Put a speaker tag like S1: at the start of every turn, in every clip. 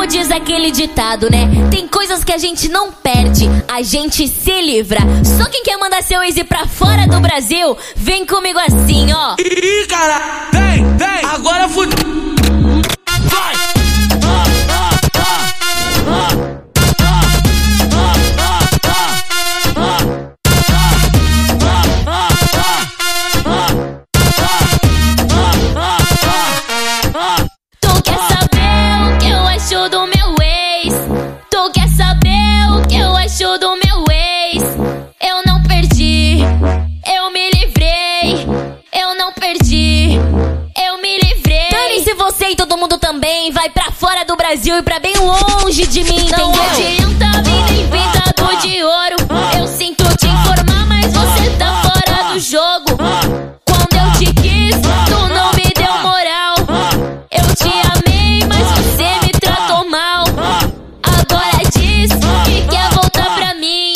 S1: como diz aquele ditado, né? Tem coisas que a gente não perde, a gente se livra. Só quem quer mandar seu ex pra fora do Brasil, vem comigo assim, ó. Também. Vai pra fora do Brasil e pra bem longe de mim,
S2: Não
S1: entendeu?
S2: adianta vir nem pintado de ouro. Eu sinto te informar, mas você tá fora do jogo. Quando eu te quis, tu não me deu moral. Eu te amei, mas você me tratou mal. Agora diz que quer voltar pra mim.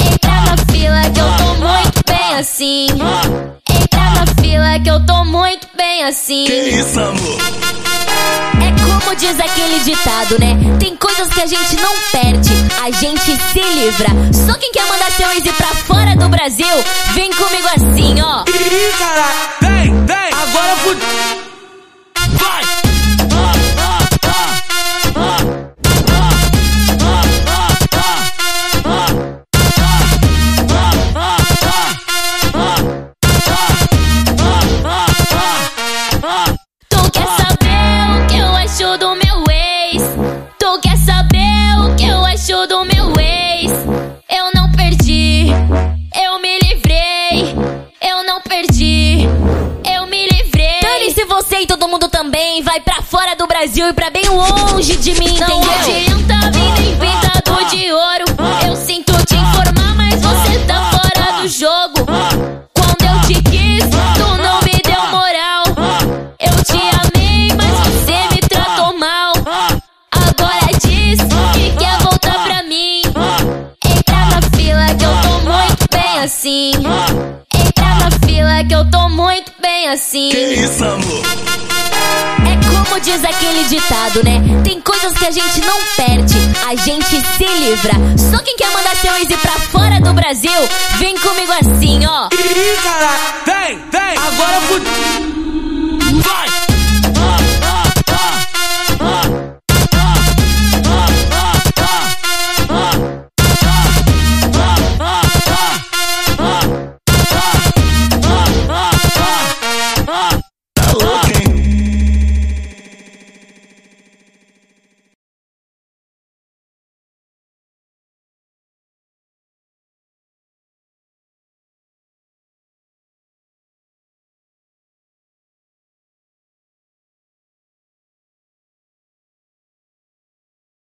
S2: Entra na fila que eu tô muito bem assim. Entra na fila que eu tô muito bem assim.
S3: Que isso, amor?
S1: Como diz aquele ditado, né? Tem coisas que a gente não perde, a gente se livra. Só quem quer mandar seu ex pra fora do Brasil, vem comigo assim, ó.
S2: Perdi, eu me livrei.
S1: Dane-se você e todo mundo também. Vai pra fora do Brasil e pra bem longe de mim,
S2: Não
S1: entendeu?
S2: adianta vir nem pintado de ouro. Eu sinto te informar, mas você tá fora do jogo. Quando eu te quis, tu não me deu moral. Eu te amei, mas você me tratou mal. Agora diz que quer voltar pra mim. Entra na fila que eu tô muito bem assim. Bem assim.
S3: Que isso, amor?
S1: É como diz aquele ditado, né? Tem coisas que a gente não perde, a gente se livra. Só quem quer mandar seu ex ir pra fora do Brasil, vem comigo assim, ó.
S3: Ih, cara, vem, vem, agora fudeu.